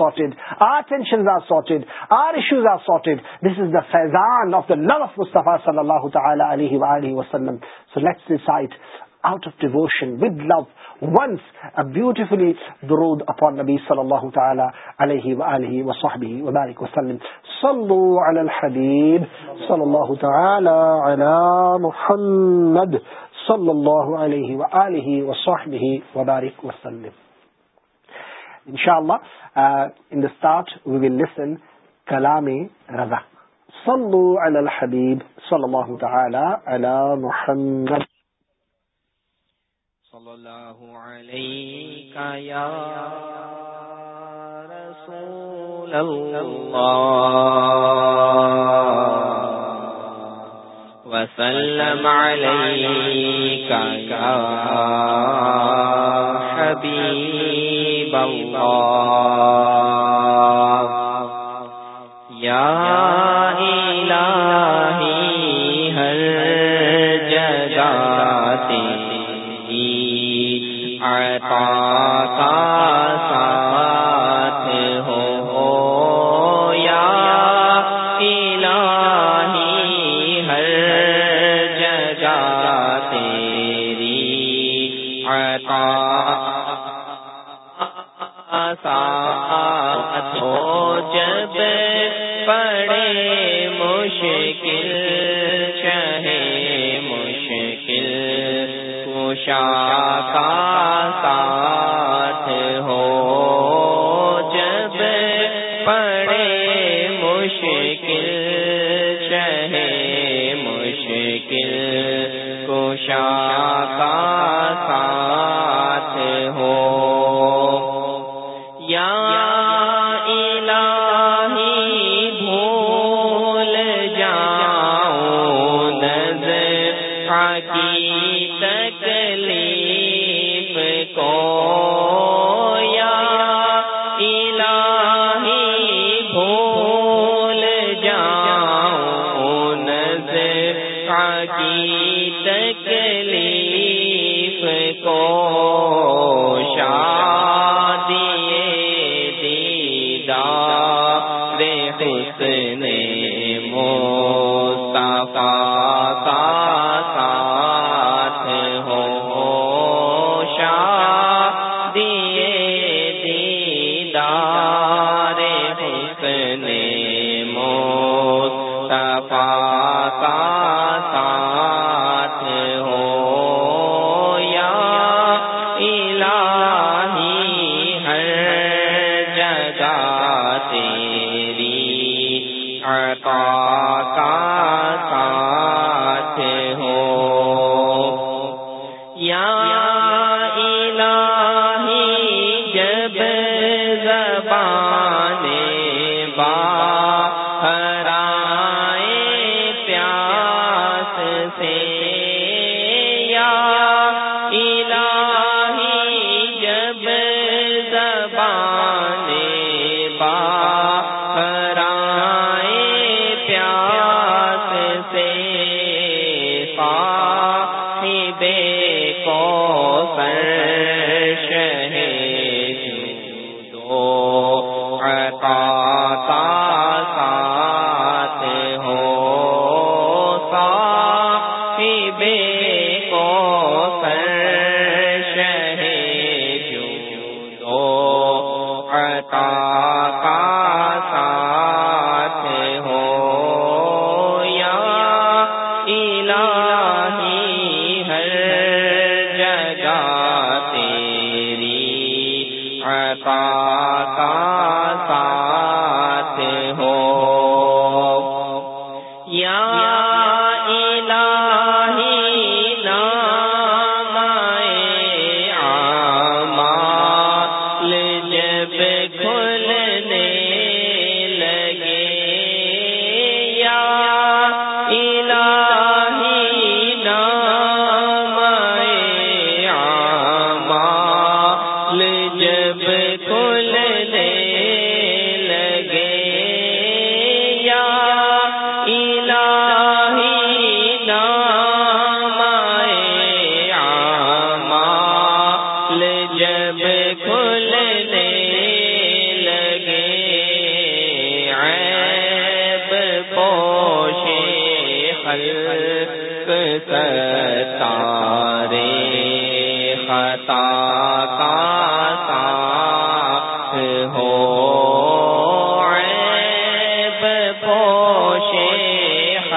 صلی اللہ صلی اللہ تعالیٰ وبارک وسلم وبارک وسلم ان شاء اللہ ان داسٹارٹ وی ون لسن کلا میں رضا سندو الحبیب سلم اللہ محن صلی اللہ علیہ وسلم کا گار حبیب اللہ یا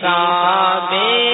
کعبے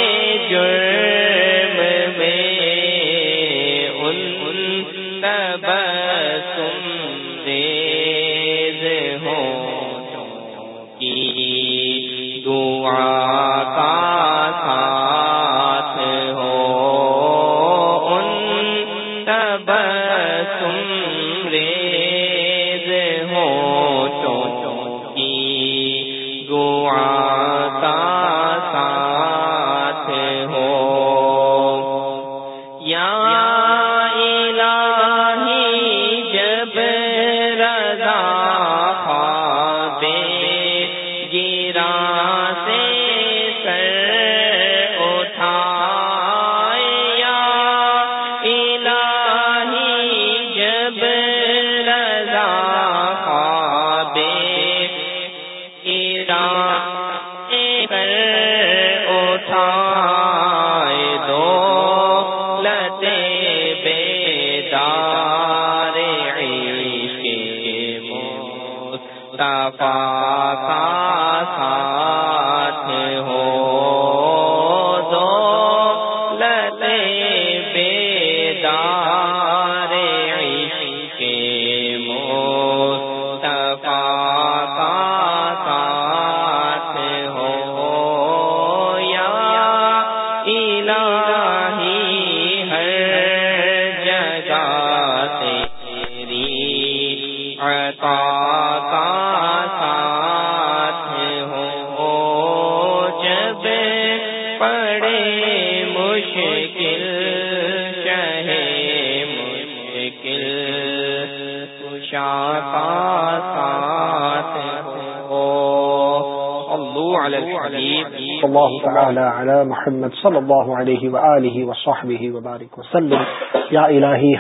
على على الحبيب الله الله تعالى محمد صلى عليه وآله وصحبه وبارك وسلم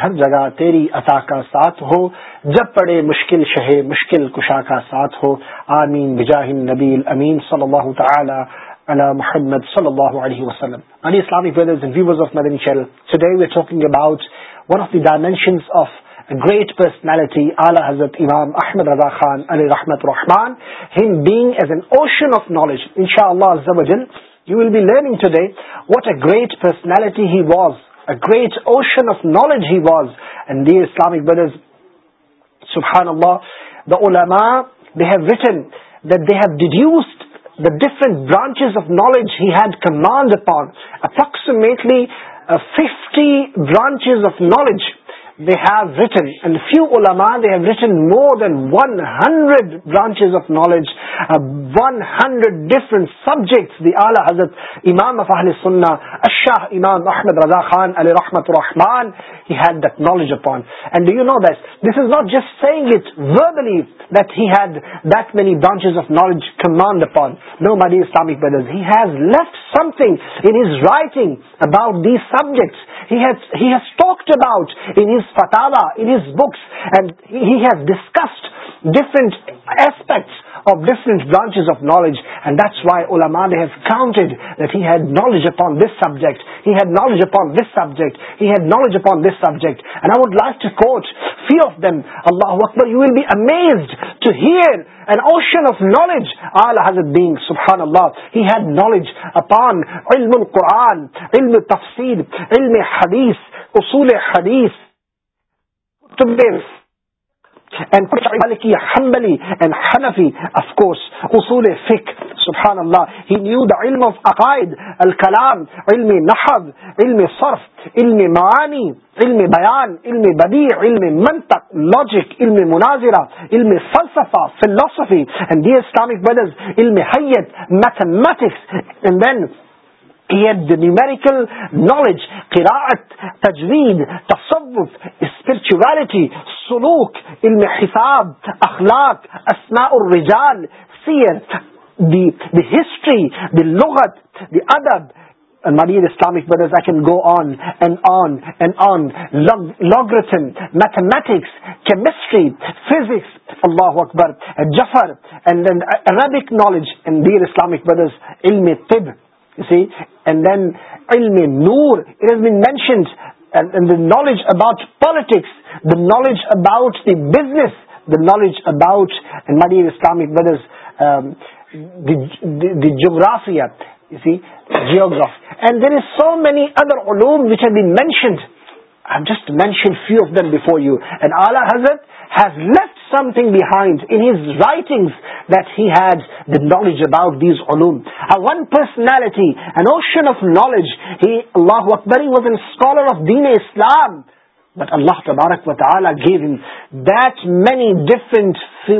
ہر جگہ تیری عطا کا ساتھ ہو جب پڑے مشکل شہ مشکل کشا کا ساتھ ہو آمین بجاہ النبی الامین على brothers and viewers of Madani Channel, today we're talking about one of the dimensions of a great personality آل حضرت امام احمد ازا خان علی رحمت رحمان has an ocean of knowledge ان شاء اللہ learning today what a great personality was a great ocean of knowledge he was and the Islamic brothers have deduced branches of knowledge had command approximately fifty branches of knowledge few اولما they have written more than one hundred branches of knowledge one hundred different subject the اعلی حضرت امام رفا سنہ اشاہ امام رحمت رضا خان علیہ رحمت الرحمان he had that knowledge upon. And do you know that this is not just saying it verbally, that he had that many branches of knowledge command upon. No, my dear Islamic brothers, he has left something in his writing about these subjects. He has talked about in his fatawa, in his books, and he has discussed different aspects قرآن علم تفصیل علم حدیث اصول حدیث علم معانی علم بیان علم بدیع علم منطق لاجک علم مناظرہ علم فلسفہ فلسفی اینڈ دی اسلامک بلز علم حیت mathematics and then acquiert the numerical knowledge, قراءت, تجوید, تصوف, spirituality, سلوک, علم حساب, اخلاق, اسماء الرجال, seer, the, the history, the لغت, the adab, And my dear Islamic brothers, I can go on and on and on. Log logarithm, mathematics, chemistry, physics, Allahu Akbar, and Jafar, and then Arabic knowledge. And dear Islamic brothers, ilm-e-tib, and then me Noor it has بیشنڈ knowledge about politics the knowledge about the business the knowledge about مدیئر Islamic the geography جیوگراف and there is so many other امز be mentioned شن few of them before you and آلہ حضرت behind in his writing that had the knowledge about these اولم high one personality an ocean of knowledge اکبری was an scholar of دین اے اسلام but اللہ تبارک وط آ gave that many different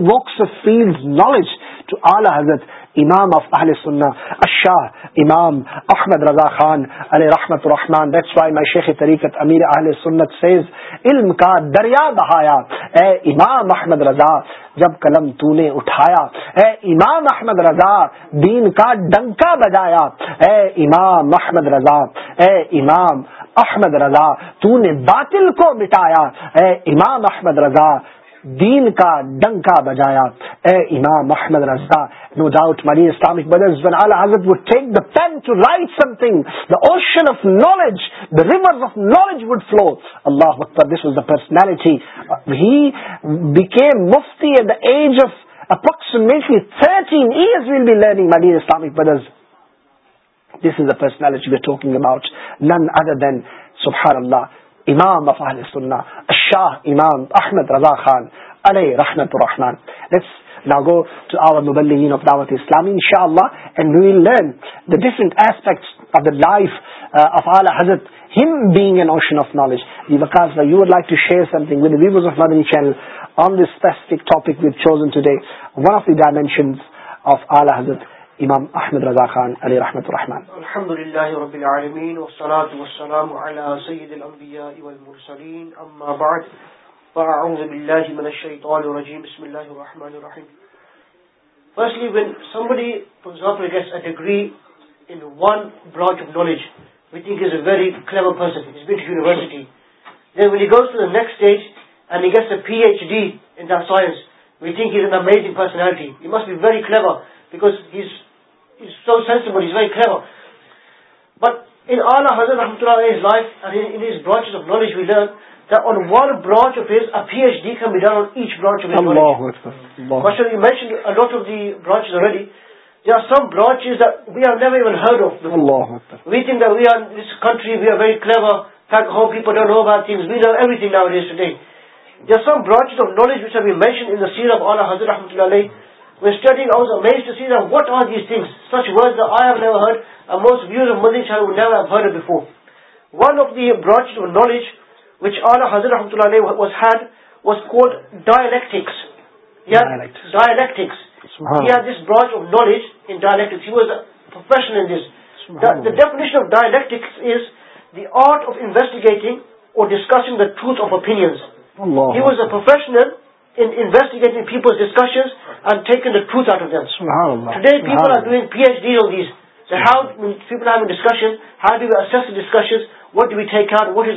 books field knowledge to آلہ حضرت امام اہل سنہ اچھا امام احمد رضا خان علیہ رحمت امیر اہل سنت علم کا دریا بہایا اے امام احمد رضا جب قلم تو نے اٹھایا اے امام احمد رضا دین کا ڈنکا بجایا اے امام احمد رضا اے امام احمد رضا تو نے باطل کو مٹایا اے امام احمد رضا دین کا ڈنکا بجایا اے امام Muhammad Raza no doubt Murree pain brothers right something ocean of knowledge the river be learning Murree Islamic brothers this is the personality other دین سبحان اللہ امام اف سنہ الشاہ امام احمد رضا خان علیہ رحمت الرحمن let's now go to our مبلین آف دعوت اسلامی ان شاء اللہ and we learn the different aspects of the life of آل حضرت him being an ocean of knowledge. Vivekasva, you would like to share something with the viewers of Madani Channel on this specific topic we've chosen today, one of the dimensions of Allah Hazrat. امام احمد رضا خان علی رحمت الرحمن الحمد للہ رب العالمین والصلاه والسلام على سید الانبیاء والمرسلین اما بعد فاعوذ بالله من الشیطان الرجیم بسم الله الرحمن الرحیم Firstly, when somebody, for example, gets a degree in one branch of knowledge, we think he's a very clever person, he's been to university. Then when he goes to the next stage and he gets a PhD in that science, we think he's an amazing personality. He must be very clever because these seven بٹرز of knowledge we ڈر on which ditch branchings knowledge we mention احمد اللہ with study آؤز اج سی ار what are these things one of the branch of knowledge وزر was head was called dialectics یار this branch of knowledge heel this definition of dialectics art of investigating اور discussing the truth of opinion he was a professional what what is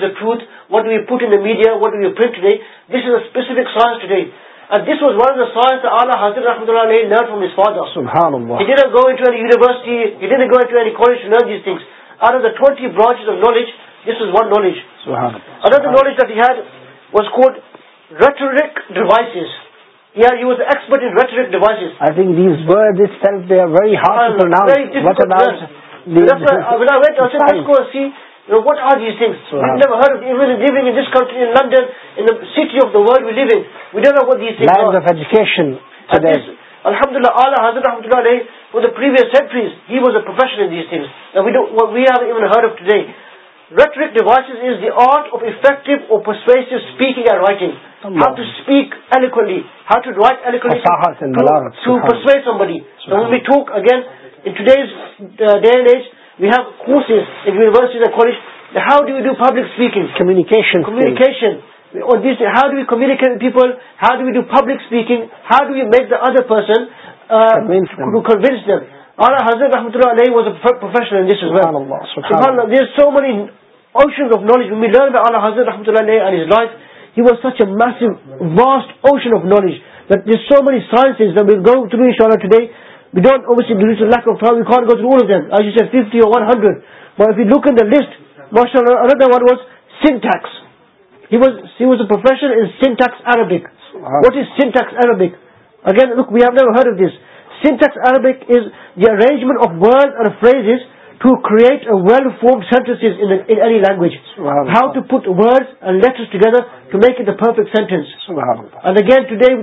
the truth what put media what do you print specific سائنسے knowledge was کو rhetoric device you you was a see what آرنگریز الحمد اللہ for the پریویسریز was a these thing view Hare D wait wait device is the art effect year writing how to especially how to write we talk again age views how do you do public speaking how do you communicate people how do you do public speaking how do you make the other persons Allah Hazrat Rahmatullah was a professional in this as well. SubhanAllah. There's so many oceans of knowledge. When we learn about Allah Hazrat Rahmatullah and his life, he was such a massive, vast ocean of knowledge. That there's so many sciences that we'll go through inshallah today. We don't, obviously, due to lack of time, we can't go through all of them. As you said, 50 or 100. But if you look at the list, mashallah, another one was syntax. He was, he was a professional in syntax Arabic. What is syntax Arabic? Again, look, we have never heard of this. Syntax Arabic is the arrangement of words freeze to create و well form sentence how to put words لوگ to make an درفیکٹ sentence again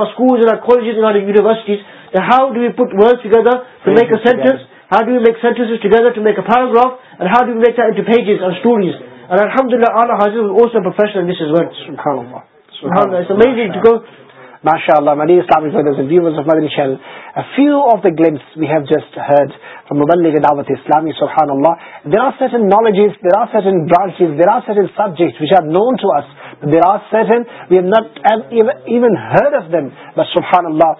schools universities how do you put words together to make sentence how do you make sentence together to maker how the میکزوریز الحمد اللہ MashaAllah, my dear Islamic brothers and viewers of Madani Channel, a few of the glimpses we have just heard from Muballi Dawat Islami, SubhanAllah, there are certain knowledges, there are certain branches, there are certain subjects which are known to us, there are certain, we have not have even heard of them, but SubhanAllah,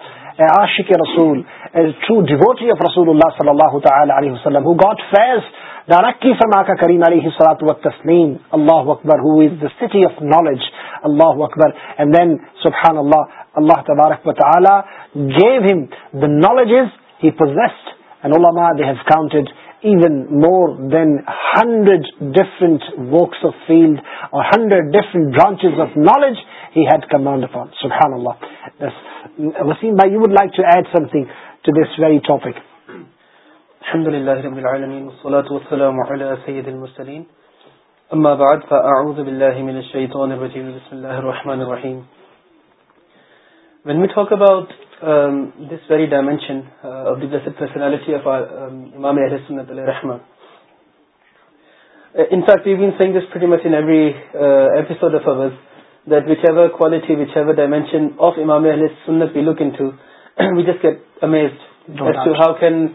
Aashiq-e-Rasool, a true devotee of Rasulullah sallallahu ta'ala alayhi wa sallam, who got fast داراقی فرما کا کری ماری وقت تسلیم اللہ اکبر اکبر اللہ اللہ تبارک counted even more than hundred different books hundred different branch of knowledge head کمانڈان اللہ دس ویری ٹاپک الحمد لله رب العالمين والصلاة والسلام على سيد المرسلين أما بعد فأعوذ بالله من الشيطان الرجيم بسم الله الرحمن الرحيم When we talk about um, this very dimension uh, of the blessed personality of our um, Imam Ahl Sunnat al-Rahman In fact, we've been saying this pretty much in every uh, episode of ours that whichever quality, whichever dimension of Imam Ahl Sunnat we look into we just get amazed no as doubt. to how can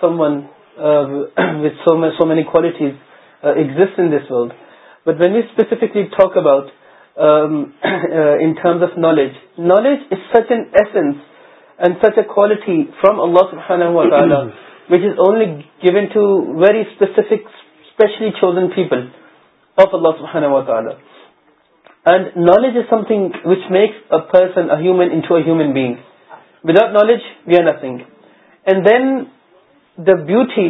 someone uh, with so many qualities uh, exists in this world. But when we specifically talk about um, uh, in terms of knowledge is such an essence and such a quality from Allah subhanahu wa ta'ala which is only given to very specific, specially chosen people of Allah subhanahu wa ta'ala. And knowledge is something which makes a person, a human, into a human being. Without knowledge, we are nothing. And then the beauty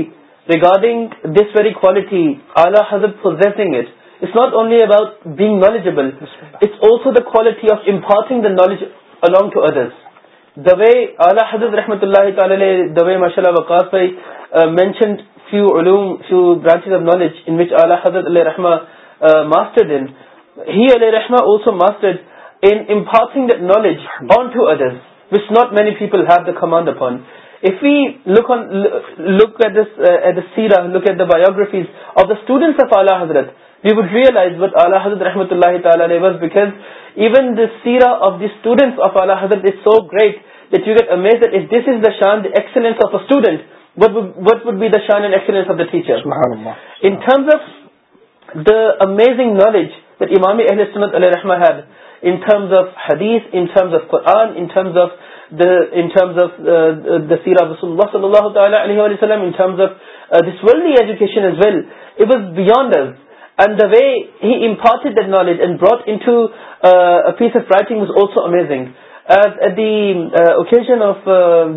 regarding this very quality الا حضرت it's not only about being knowledgeable it's also the quality of imparting the knowledge along to others way Azar رحمت اللہ وقاف mentioned branches of knowledge الا حضرت رحم علیہ الرحمٰسنگ the knowledge on to other which not many people ہیوان at سیرا look at the biographies of the حضرت رحمت اللہ دا سیرا حضرت ٹیچر امیزنگ نالج امامی اہل علیہ سیر آف رسول اللہ وس ویل ویلڈ نالج انگلو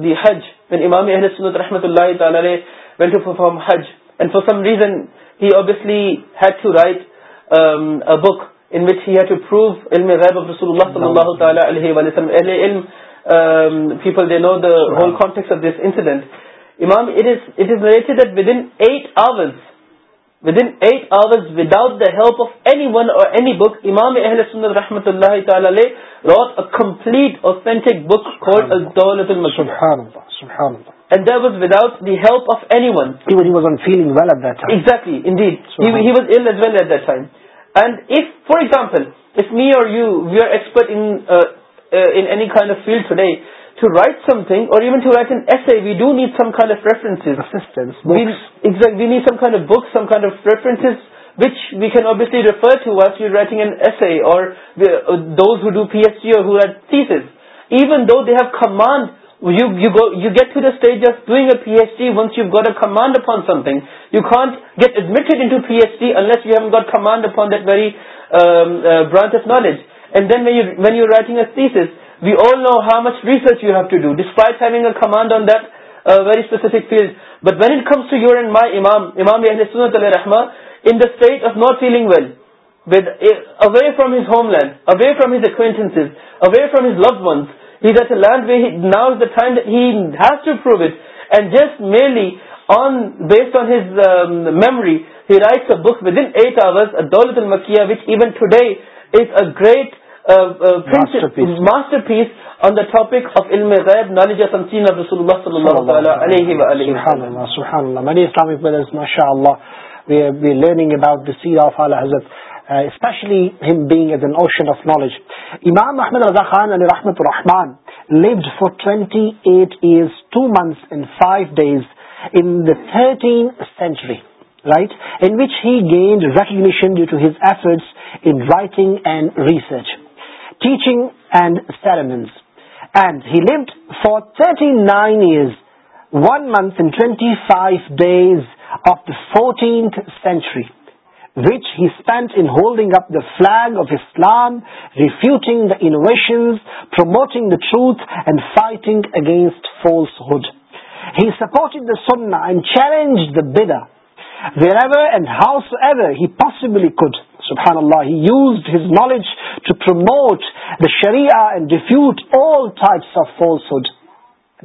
دی رحمتہ اللہ ویلفارم حج اینڈ فار سم ریزنسلیڈ ٹو رائٹ رسول people they know داول context of this incident at every one اور اہل سن رحمت اللہؤٹلیز ویل ایز دینڈ فار ایگزامپل اور ی Khan field today to write something or need some خان بکسانس ویچ وی کینسلی ریفرائٹ P H D or stage of doing a P H D once you got a command افون something you can't get admitted انی H T unless you ham got command افارن that very branch of knowledge and then و writing a thesis we all know how much research you have to do ڈسپائٹنگ a command on the very specific field but when it comes to your and my امام امام سنت علیہ رحمٰ in the اسٹ of Noor feeling well away from his homeland away from his acquaintance away from his love once he this a land we ناؤز has to prove it and just merely on based on his memory he writes book with in eight hours دولت المکیا وچ even today is a great masterpiece on the topic of علم غیب knowledge تنسین رسول اللہ صلی اللہ علیہ سبحان اللہ many Islamic brothers mashallah we are learning about the seed of Allah Hazrat Uh, especially him being as an ocean of knowledge. Imam Ahmed Raza Khan Ali Rahmatul Rahman lived for 28 years, 2 months and 5 days in the 13th century, right? In which he gained recognition due to his efforts in writing and research. teaching and sermons. And he lived for 39 years, 1 month and 25 days of the 14th century, which he spent in holding up the flag of Islam, refuting the innovations, promoting the truth, and fighting against falsehood. He supported the Sunnah and challenged the Bid'ah wherever and howsoever he possibly could. سبحان اللہ he used his knowledge to promote the شریا and ڈیفیوٹ all types of falsehood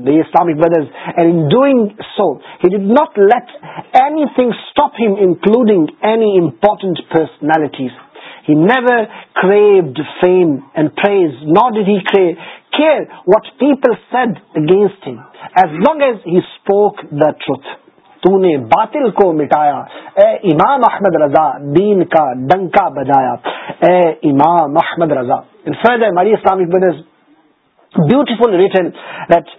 the Islamic brothers and in doing so he did not let anything stop him including any important personalities he never craved fame and praise nor did he cra care what people said against him as long as he spoke the truth تو نے باطل کو مٹایا اے امام احمد رضا دین کا ڈنکا بجایا اے امام احمد رضا ان فرد ہے مری اسلام اقبال بیوٹیفل ریٹن دیٹ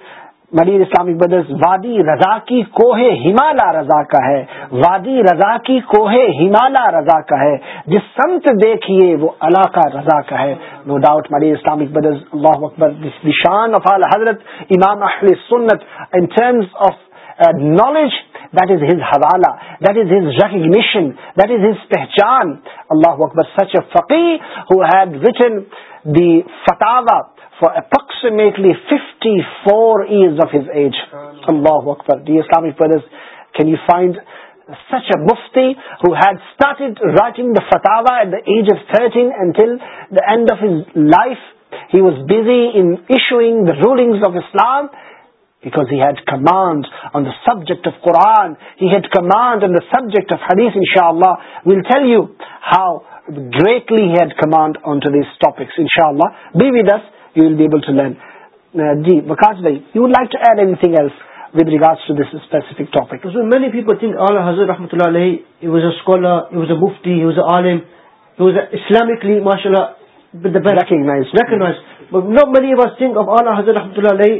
مری اسلامک اقبال وادی رضا کی کوہ ہمالا رضا کا ہے وادی رضا کی کوہ ہمالا رضا کا ہے جس سمت دیکھیے وہ اللہ کا رضا کا ہے نو ڈاؤٹ مری اسلامک اقبال اللہ اکبر شان افال حضرت امام اہل سنت in terms of knowledge that is his حوالہ that is his recognition that is his پہچان اللہ اکبر such a head written the فٹاوا for approximately fifty four years of his age اللہ اکبر the Islamic can you find a mufti who had started writing the fatawa at the age of 13 until the end of his life. He was busy in issuing the rulings of Islam because he had command on the subject of Quran, he had command on the subject of Hadith inshallah, we'll tell you how greatly he had command onto these topics inshallah, be with us, you will be able to learn. Ji, Uh, you would like to add anything else with regards to this specific topic? So many people think Allah Hazrat Rahmatullah Alayhi, he was a scholar, he was a mufti, he was an alim, he was Islamically, mashallah, the best. Recognized. Recognized. But not many of us think of Allah Hazrat Rahmatullah Alayhi,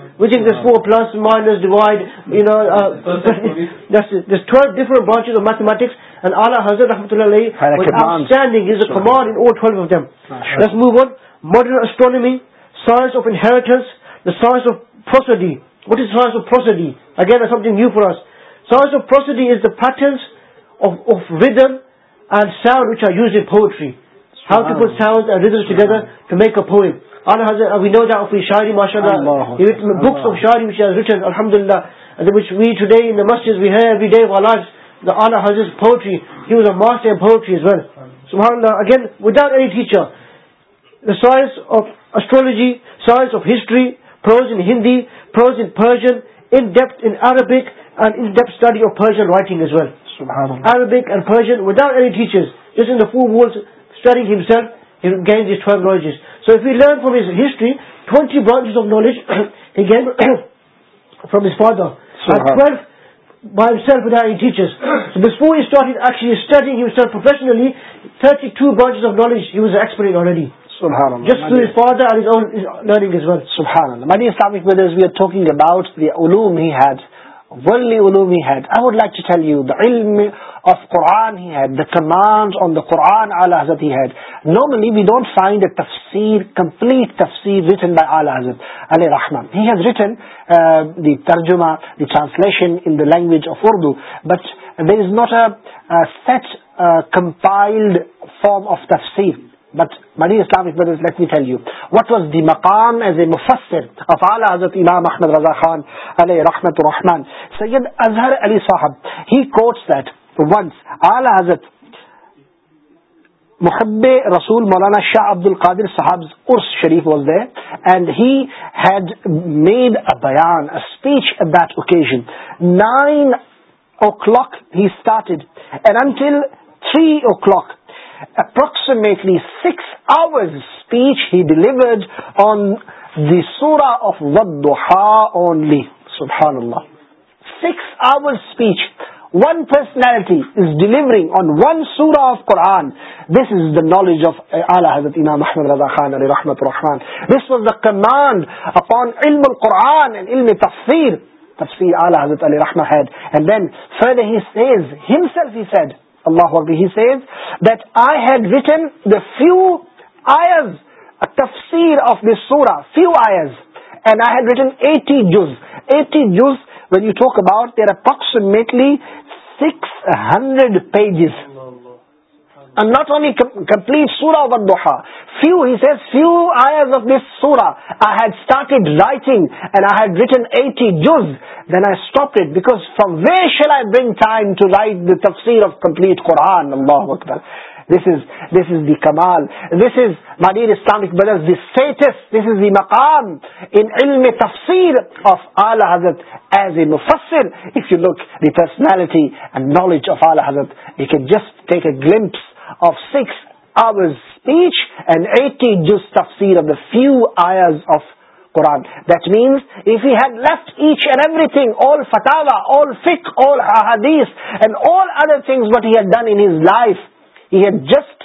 with in scope plus minus branch mathematics mood modern astronomy sciences what is سائنسڈی اگینگز سائنسڈیز reasoned seven which are use and پوری science of astrology science of history فروز in Hindi فروز انڈی writing so you learn from his history twenty branches of knowledge he gain from از فردرفرچرلی thirty two branches of knowledge you was ایسپانگ about he ترجمہ the translation compiled form of تفسیر but بڑی اسلام you what was a امام رضا خانحمان سی اظہر ہی محب رسول مولانا شاہ ابد القادر صاحب ارس شریف بول دے اینڈ ہیڈ میڈ اے بیان speech at that occasion three o'clock approximately six hour speech he deliver of دوسنالٹی از ڈیلیورنگ آن ون سورا of Quran this is the knowledge of آلہ حضرت محمد رضا خان عل رحمت الرحان دس واز دا قان علم قرآن تفریح تفریح الا حضرت فیو آئرز تفسیر of the so few hours and I had written eighty جوز ایٹی جوز when you talk about there approximately six hundred pages نوٹلیٹ سورا فیو ہیڈ رائٹنگ مکان جسٹیک گلمس فیو آئر آف قرآن ایچ اینڈ ایوری تھنگ آل فٹاوا آل فک آلڈ all other what you had done life you had just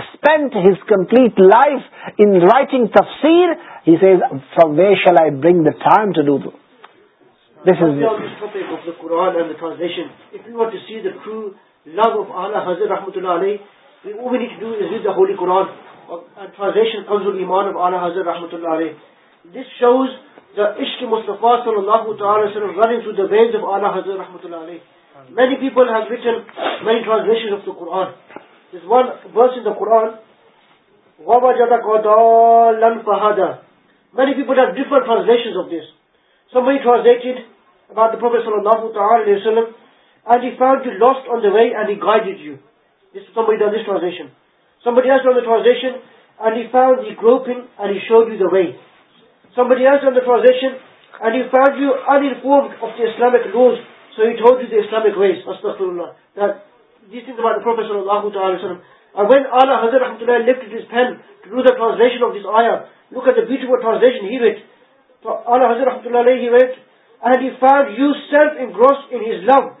spend his complete life in writing تفصیل آئی برنگ دا تھو do this is you what see the we need to do is read the Holy Quran. And translation comes from Iman of Allah Hazar Rahmatullah Alayh. This shows the Ishq Mustafa sallallahu ta'ala sallam running through the veins of Allah Hazar Rahmatullah Alayh. Many people have written many translations of the Quran. There's one verse in the Quran, وَوَجَدَكَ دَالًا فَهَدَى Many people have different translations of this. Somebody translated about the Prophet sallallahu ta'ala sallam and he found you lost on the way and he guided you. This, is somebody done this translation. Somebody else done the translation and he found you groping and he showed you the way. Somebody else done the translation and he found you uninformed of the Islamic laws so he told you the Islamic ways. Astaghfirullah. That, these things about the Prophet sallallahu alayhi wa sallam. And when Allah Hazrat rahmatullahi lifted his pen to do the translation of this ayah, look at the beautiful translation he read. So Allah Hazrat rahmatullahi he read and he found you self-engrossed in his love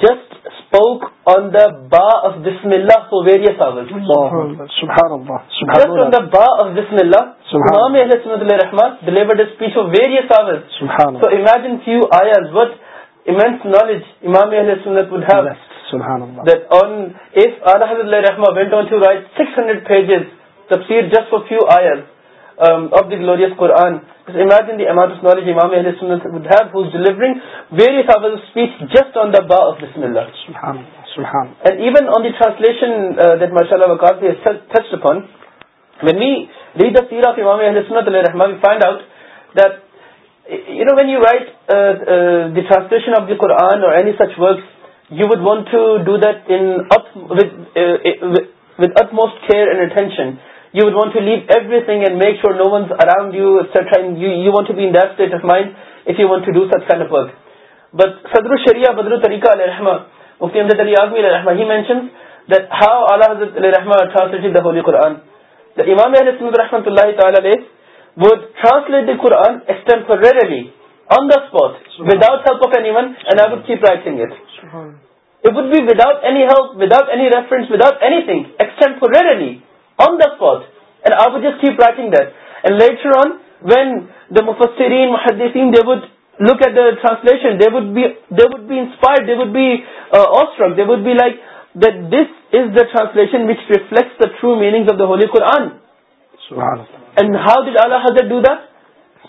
just spoke on the of دسم اللہ for ویریسن فی الز what knowledge امام six hundred pages تفصیل just for few آئر آفلوریس قرآن just and even آفامس works you would want to that اند اپنشن you would want to lead everything and make you know one around you set you you want bat state of mind but سدر الشری بدر الطریکہ علحمۃ امام علیہ الرحمتہ اللہ تعالیٰ فار رلی آن داٹ اینڈ آئی وسٹ ہیپ رائٹنگ دین لیکن آن وین دا مفسرین محدیسی would look at the translation they would be inspire they would be آسٹرانگ they would be like that this is the translation which reflects true meaning of the holy خود آن and how did اللہ حضرت do the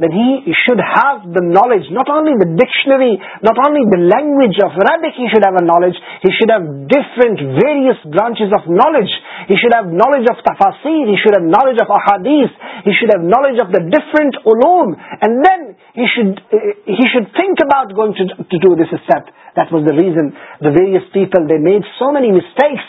then he should have the knowledge, not only the dictionary, not only the language of Arabic, he should have a knowledge, he should have different various branches of knowledge, he should have knowledge of tafasir, he should have knowledge of ahadith, he should have knowledge of the different ulum, and then he should eh, think about going to do this step. That was the reason the various people, they made so many mistakes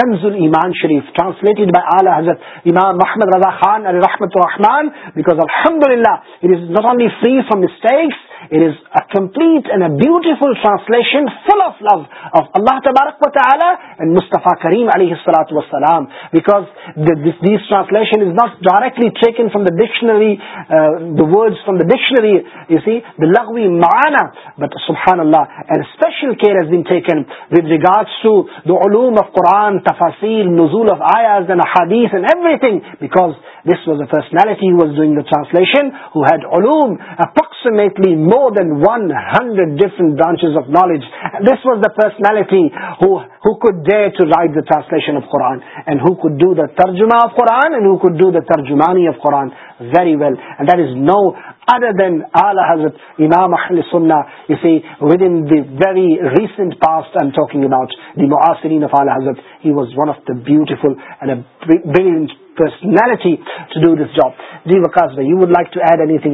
کنز المان شریف translated by حضرت امام محمد رضا خان علی رحمت الرحمان because because الحمد للہ it it is is is not not only free from from from mistakes a a complete and and and beautiful translation translation full of of of love اللہ اللہ تبارک و تعالی مصطفیٰ کریم علیہ السلاۃ وسلام this directly taken taken the the the the the dictionary dictionary you see لغوی بٹ سبحان special care has been with regards to علوم قرآن پرسنلٹیوئنگلیشن اپراکلی more than one hundred different branches of knowledge this was the personality ترجمانی very well and that is no other than آل حضرت very recent pass about the مو آسرین حضرت he was one of the beautiful personality do this job you وائک to ایڈمیٹک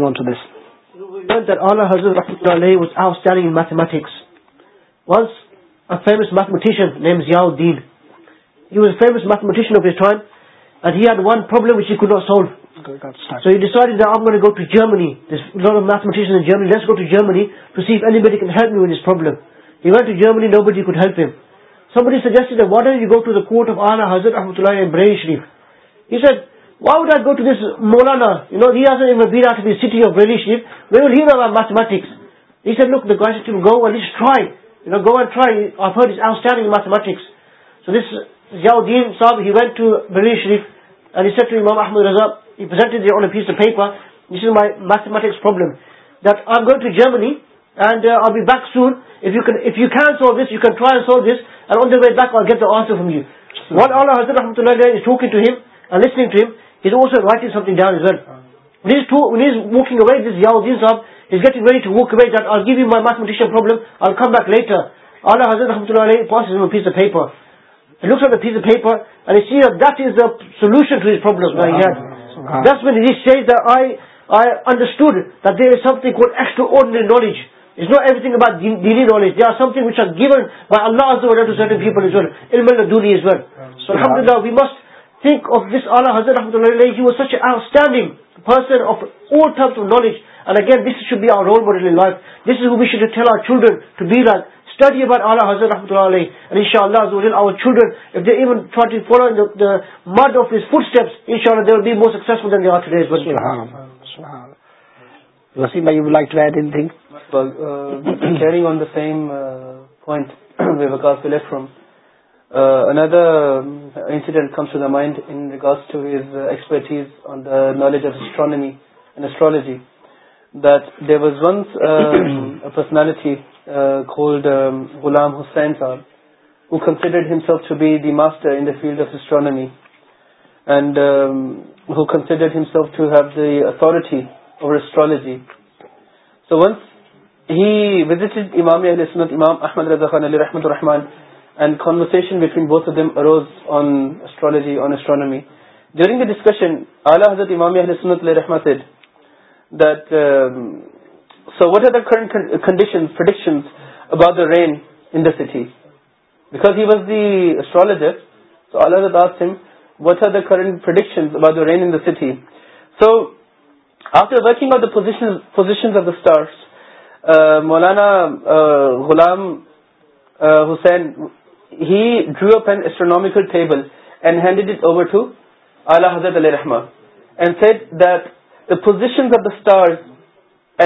So he decided that I'm going to go to Germany. There's a lot of mathematicians in Germany. Let's go to Germany to see if anybody can help me with this problem. He went to Germany, nobody could help him. Somebody suggested that why don't you go to the court of Allah Hazrat Ahmadullah in Brain Sharif. He said, why would I go to this Molana? You know, he hasn't even been out of the city of Brain Sharif. Where will he know about mathematics? He said, look, the guy said to him, go at least try. You know, go and try. I've heard he's outstanding in mathematics. So this Ziauddin Sahib, he went to Brain Sharif and he said to Imam Ahmad Razab, نگزوائٹنگ لے ٹر ہم set is دولشن ٹوبل this منس چیزرسٹوڈنگ knowledge not everything given people we must think standing role model children to be light mind روز ایسپ نالج آف ایسٹرمیسٹرالوجی دیر واز ونس پرسنالٹی غ Ghulam Husain considered himself to be the master in the field of اسٹرالمی considered to have authority over astrology so once had امامی علیہ امام احمد اللہ علیہ رحمتہ الرحمن and converse between both of them اروز آن اسٹرالوجی آن اسٹرالامی ڈیورنگ دا ڈسکشن الا حضرت امامی علیہ السمت علیہ الرحمت that so what are the current condition فیڈکشن about the rain in the sea because he was the astrologer what are the current پرشنز about the rain in the سیٹ so after working out positions of the star Maulana Ghulam Husain he drew اپن ایسٹرانکل ٹھیک and handed it over to اللہ حضرت علیہ رحمان and set the position of the star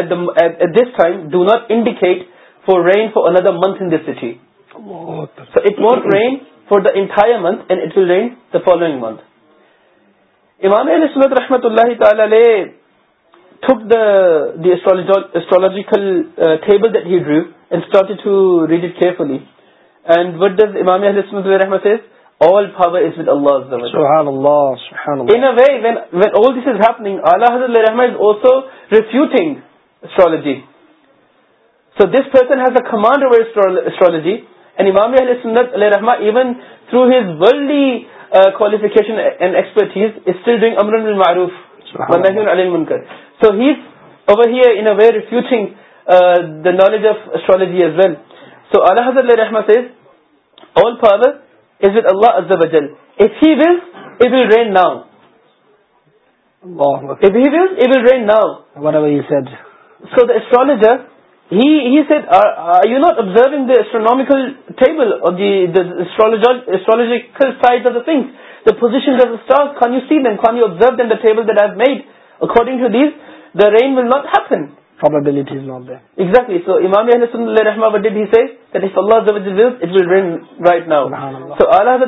this time do not indicate for rain for another month in this city rain for the entire month and it will rain the following month امامی علیہسمت رحمتہ اللہ تعالی عال astrological to read it carefully and what does امام علطمت الحد الرحمت also ریفیو thing astrology so this person has a command over astrology and امام علیہ سند علیہ رحما ایون تھرو ہز ولڈیفکیشنگ معروف over here way thing the knowledge of astrology is well so الحد علیہ الحمن اول فادر از ود اللہ ول رین ناؤز ناؤ سو داسٹرالوجرو داسٹرکل ٹوبل astrological position can you seen and can you observe the ٹھیک made according to these the rain will not ہیٹلی سو امامی اللہجر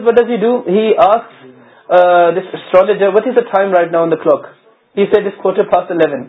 وٹ از اٹاک اوون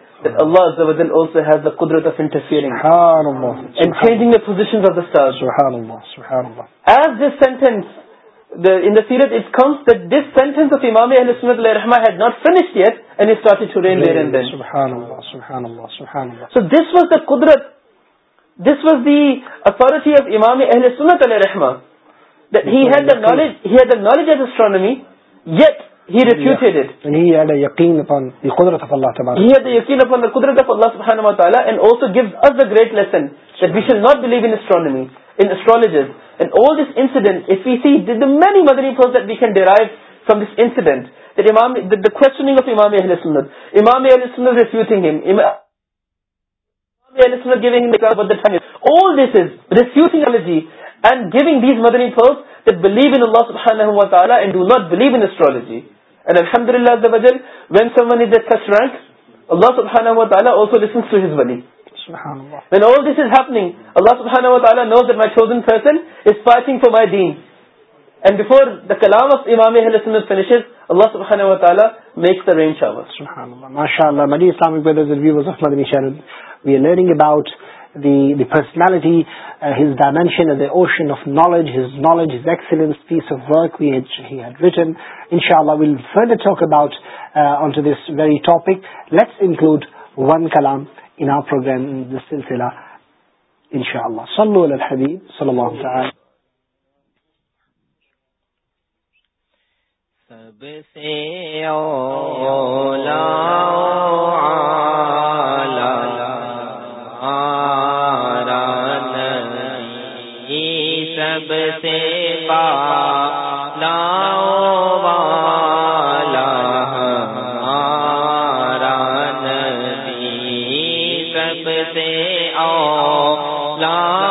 قدرت this was the authority of امام اہل سنت علیہ knowledge of astronomy yet great لیسنٹ وی ش ناٹ بلیو انسٹرالمیز اینڈ اولڈیٹ سیٹ مینی مدرس فرام دس انسڈینٹ آف امامت امام ریفیوزنگ ریفیوزی اینڈ گیونگ دیز مدرس کلام آف امام اللہ صبح اللہؤٹ the personality his dimension the ocean of knowledge his knowledge his excellence piece of work which had written ان شاء اللہ ویل وک about on to this very topic let's include one کلام ان پروگرام لا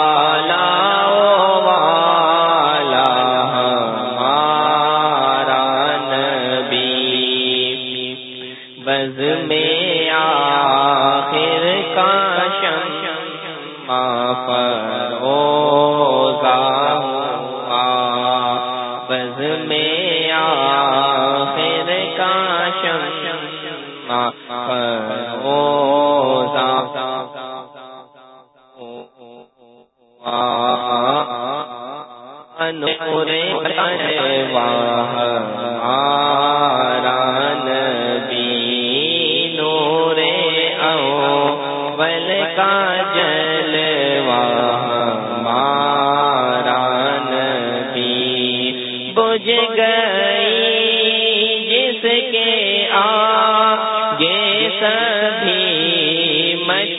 سبھی مش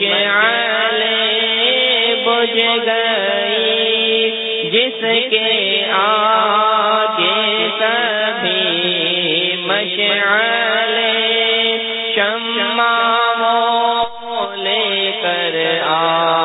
بج گئی جس کے آگے سبھی مشالے چم لے کر آ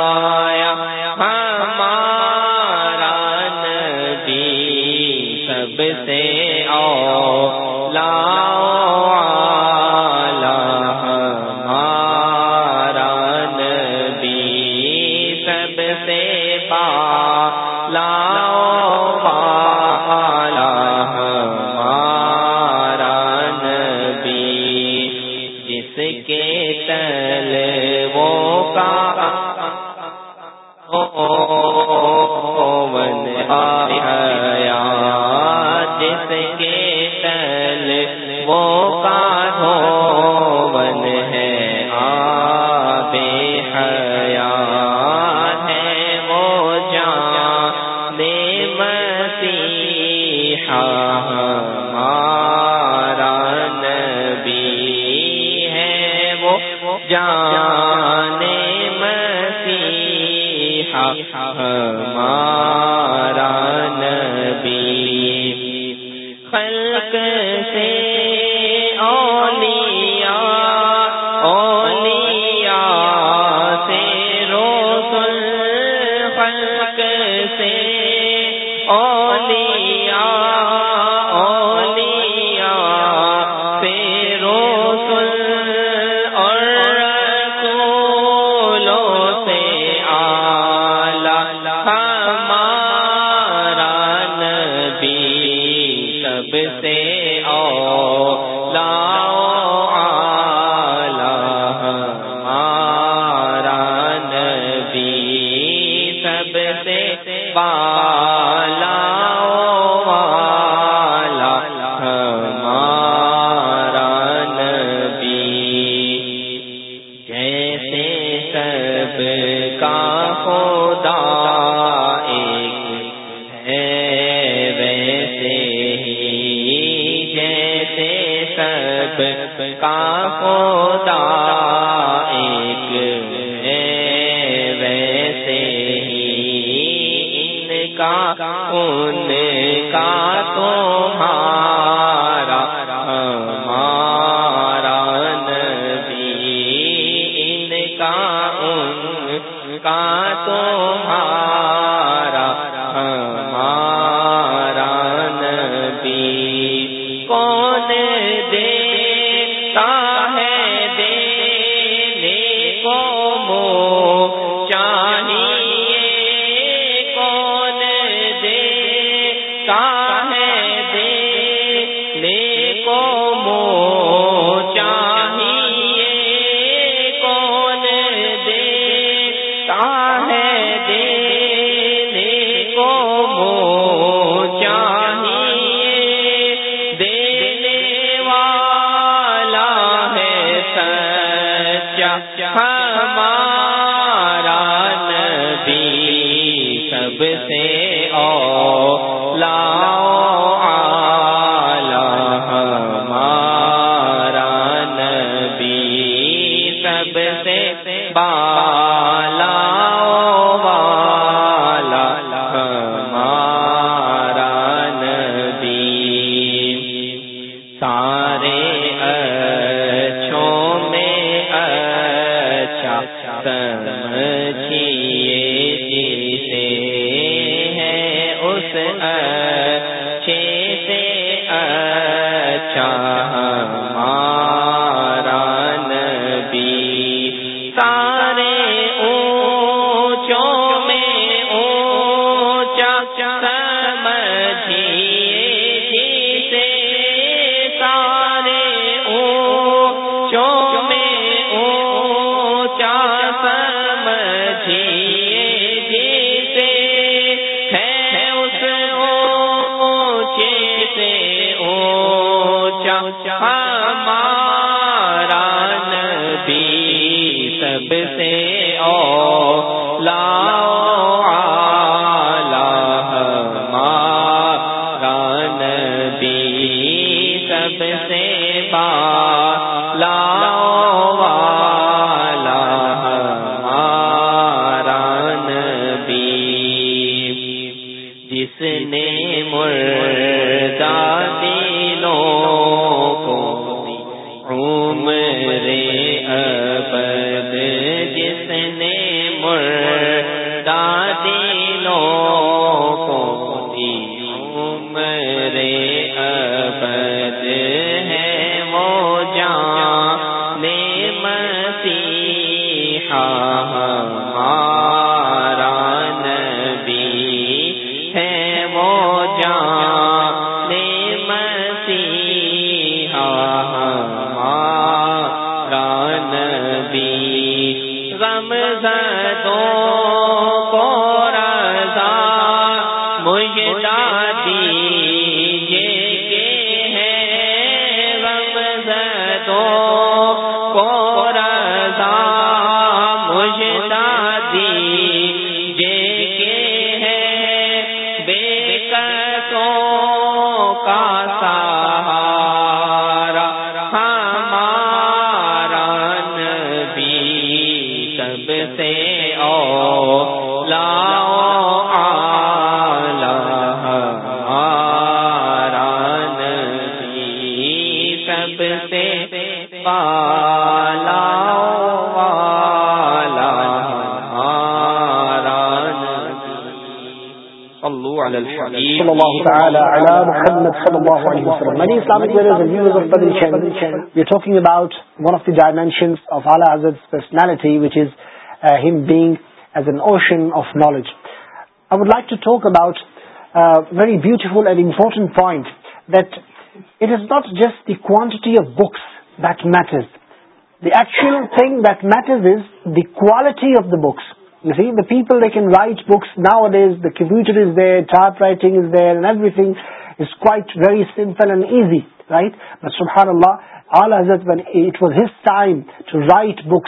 ہمارا نبی ہے وہ جانے مسیحا سارے اچھوں میں اچھا سمجھیے جیسے ہیں اس اچھے سے اچھا نبی سب سے او لا بتا دیا Sallallahu ta'ala ala Muhammad sallallahu alayhi wa sallam. Many Islamic leaders and viewers of Badri Channel, we're talking about one of the dimensions of Allah Azad's personality, which is uh, him being as an ocean of knowledge. I would like to talk about a very beautiful and important point, that it is not just the quantity of books that matters. The actual thing that matters is the quality of the books. The people they can write books نا what is the computer is there chart writing is there every thing is quite very simple and easy right but سب اللہ آل حضرت when it was his time to write book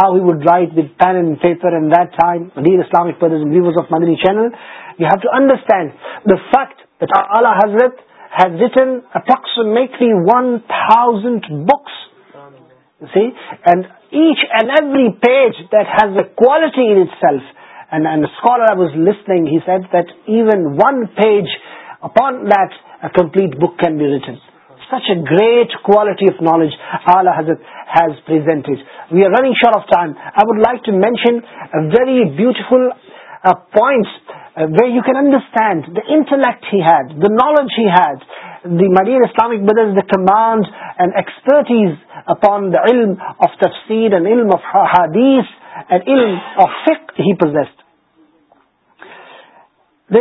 how he would write with pen and paper چینل you have to understand فٹ آل حضرت ہیزن اپراکلی one thousand books each and every page that has a quality in itself. And a scholar I was listening, he said that even one page, upon that a complete book can be written. Such a great quality of knowledge Allah has presented. We are running short of time. I would like to mention a very beautiful uh, point uh, where you can understand the intellect he had, the knowledge he had, the many Islam brothers commands and expert upon داف تفسیر and of حادیس and of he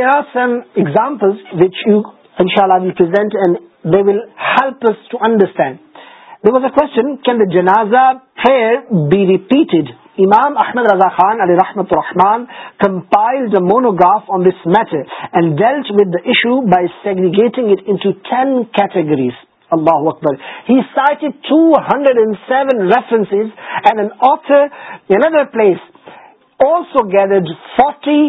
Hare same example which you ان شاء اللہ we present and the will help to understand the was a question can the جنازہ pair be repeated امام احمد رضا خان علی رحمت الرحمان compiled a monograph on this میچر and dealt with داشو by segregating اٹن کیٹگریز اللہ اکبر ہی سائٹ اڈ two hundred and seven reference and and آتر N other place also gather forty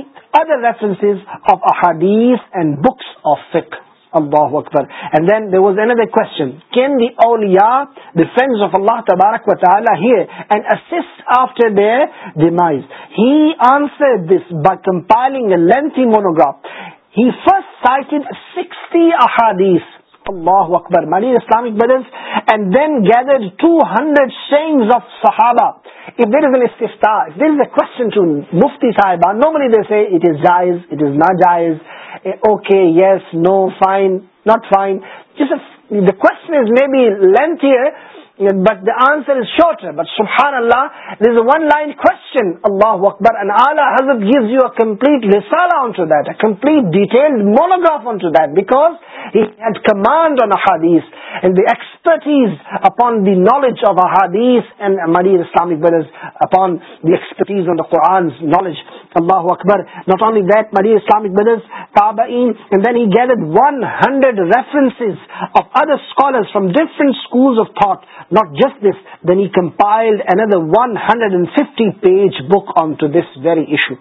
other reference of احادیز اینڈ بکس آف فک اللہ اکتر and then the was N other کون بی آل یار دی فرینڈ آف اللہ تبارک وطالہ ہیئر اینڈ اسٹ آفٹر دی مائز he answer this by compiling a لینت monograph he first سائکن سکسٹی احادیس اللہ اکبر مالی اسلامک بیلنس and then gather two hundred sayings of صحابہ if there is an istifta, if there is a question to Mufti Sahiba, normally they say it is jaiz, it is not jaiz, okay, yes, no, fine, not fine. Just a, the question is maybe lengthier, but the answer is short but شمہ اللہ کون اکبر gives you امپلیٹ لسالا on to دمپلیٹ detailed موروگرز upon the knowledge of اادیس مری Islamic اپانج امباہ اکبر ناٹ اونلی دیر اسلامک مدرس تاب then he gather one hundred reference of other scholar from different schools of thought not just this then he compiled another one hundred and fifty page book on this very issue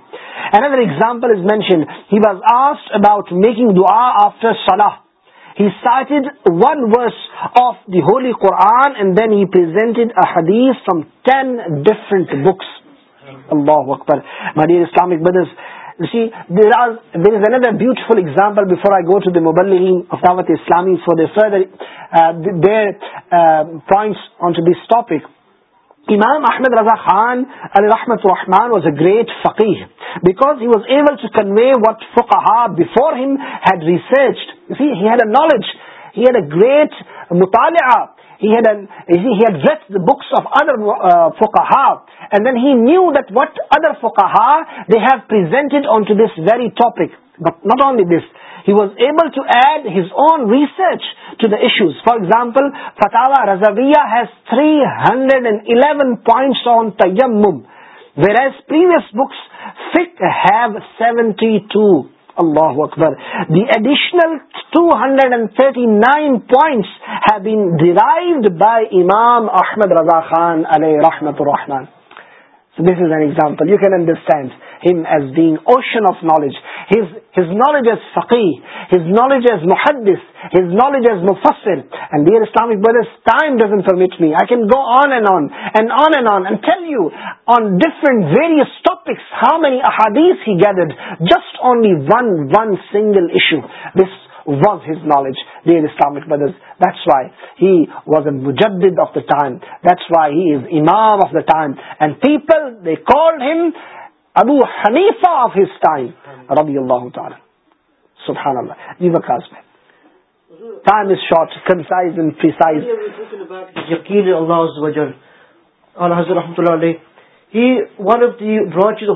another اگزامپلشن he was asked about making after سلاح he cited one verse of the holy قرآن then he presented احدیث from ten different بات وقت پر مدیر Islamic brothers there is an beautiful example افاوت اسلامی for they sir there point on this topic امام احمد رضا خان علی رحمتان واز اے گریٹ فقیر because able for had research a knowledge had a great مطالعہ had ویت بس آف ادر فوکہار and then he knew that what other فوکہا they have presented on to this very topic not only this he was able to add his own research to the issues for example فتاوا رضایا has three hundred and ایل points on the یم میر his previous books سک have seventy two امباہ اکبر the additional 239 hundred and thirty nine points derived by امام احمد رضا خان این رحمت رحمان this is an example you can understand as big ocean of knowledge knowledge as فقیز نالج ایز مو ہڈیس ہز نالج ایز مو فسل اینڈ دیئر اسلامک ڈزن فارمیٹ me I can go on and on and on and on and کیل you on different various topics how many اہادیز he gathered just on لی one one single issue this was knowledge Islamic مد is that's وائیز مجدم that's why has امام of the time and پیپلڈ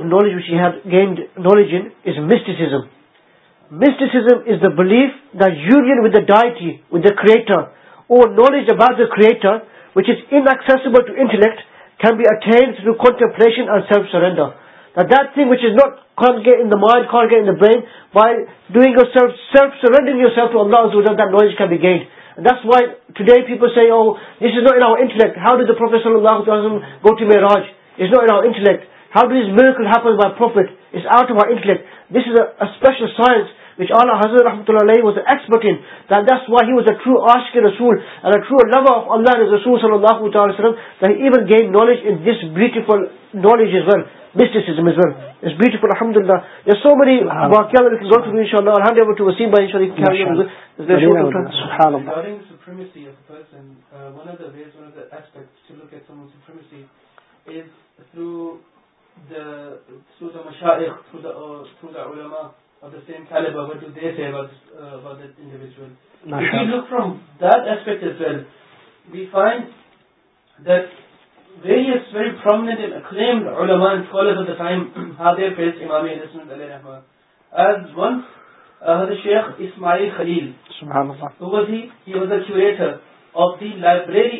نالجم Mysticism is the belief that union with the deity, with the creator, or knowledge about the creator, which is inaccessible to intellect, can be attained through contemplation and self-surrender. That thing which is not, can't get in the mind, can't get in the brain, by doing yourself, surrendering yourself to Allah Azza wa Jalla, that knowledge can be gained. And that's why today people say, oh, this is not in our intellect. How did the Prophet sallallahu alaihi wasallam go to Mi'raj? It's not in our intellect. How did this miracle happen by Prophet? اسٹلیکٹ this is a special گینیجیفل beautiful الحمد اللہ so many Sheikh Ismail Khalil of the library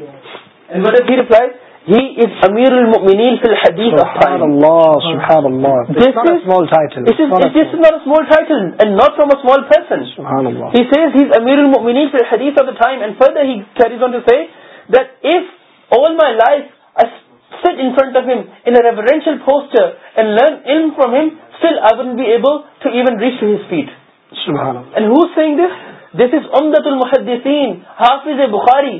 ریوڈینشل poster and learn این from him still I won't be able to even reach to ہزانگ this this is امدت الحدی سین حافظ اے بخاری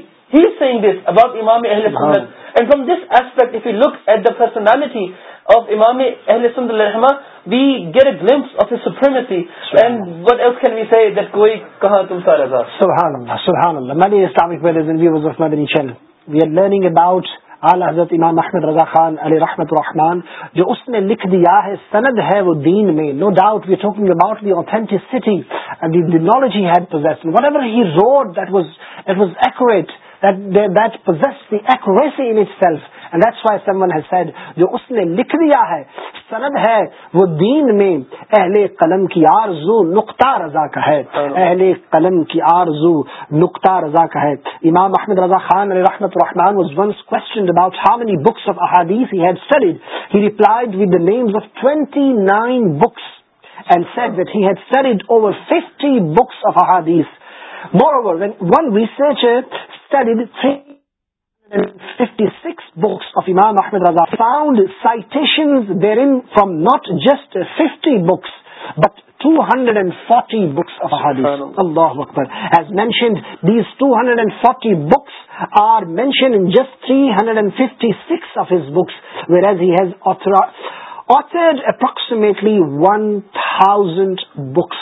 حضرت امام احمد رضا خان علی رحمت الرحمان جو اس نے لکھ دیا ہے سند ہے وہ دین میں no doubt we talking about the the knowledge had whatever he wrote that was was accurate that, they, that possess the accuracy in itself and that's why someone has said جو اس نے لکھ دیا ہے سند ہے وہ دین میں اہل قلم کی آرزو نقطہ رضا کا ہے اہل قلم کی آرزو نقطہ رضا کا ہے امام احمد رضا خان علی رحمت الرحمن was once questioned about how many books of ahadith he had studied he replied with the names of 29 books and said that he had studied over 50 books of ahadith Moreover, when one researcher fifty six books Ahmad Raza سا they رن from not just fifty books but two hundred and فورٹیشنڈ these two hundred and forty books are mention just three hundred and fifty six of his بس ویریز has آتھرائز authored approximately one thousand books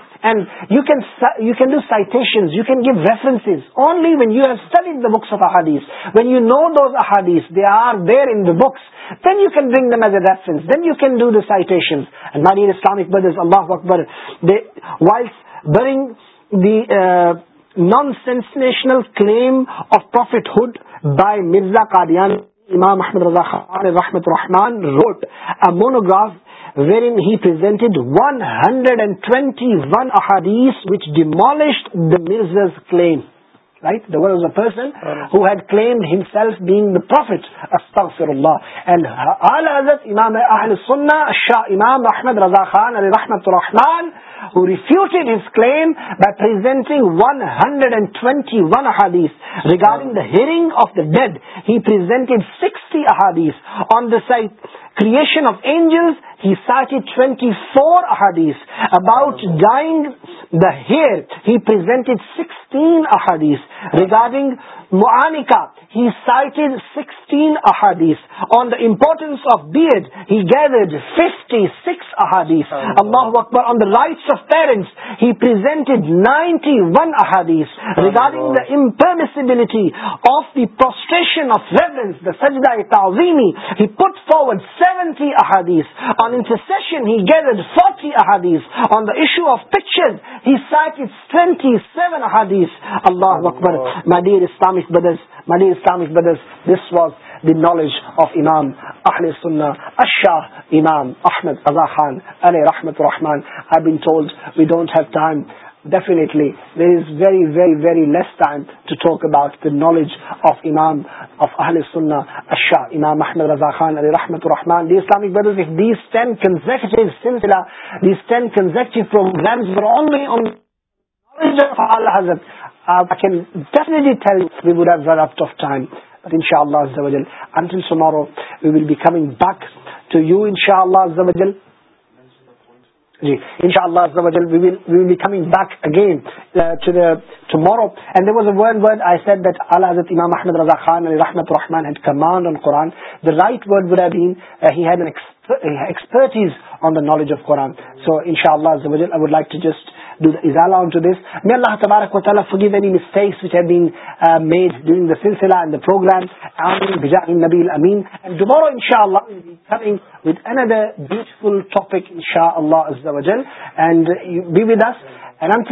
and you can کینٹیشن you can give reference only when you have سٹ in books اہادیز when you know those اہادیز they are there in books then you کینگرنس you can do داشن Islamic بد is اللہ اکبر وائلس bring the nonsensical claim of پروفیٹہڈ بائی مرزا کادیا امام محمد رحمت الرحمان روٹ اے مونو گراف ویرین ہی پرچ ڈیمالش دا میز کلیم رائٹ پر had claim himself the prophet اسام سننا شاہ امام رحمت رضا خان عل رحمت الرحن ہ ریفیوز ہز کلیم بائی پرڈ اینڈ ٹوینٹی ون احادیس regarding the hearing of the dead he پردیس آن دا سائٹ creation of angels, he cited 24 ahadith. About dyeing the hair, he presented 16 ahadith. Regarding می سائٹ سکسٹین احادیث اللہ parents ninety one احادیس regarding the impermissibility of the پروسٹی احادیس on the پکچرٹی سیون احادیس اللہ اکبر نالج آف امام سننا امام احمد رزا خانحمۃ الرحمان امام محمد رضا خان رحمۃ الرحمان نالجرانا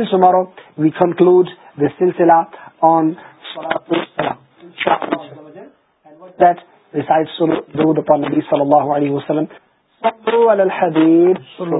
ٹمارو وی کنکلوڈ درود پر نبی صلی اللہ علیہ وسلم حدیث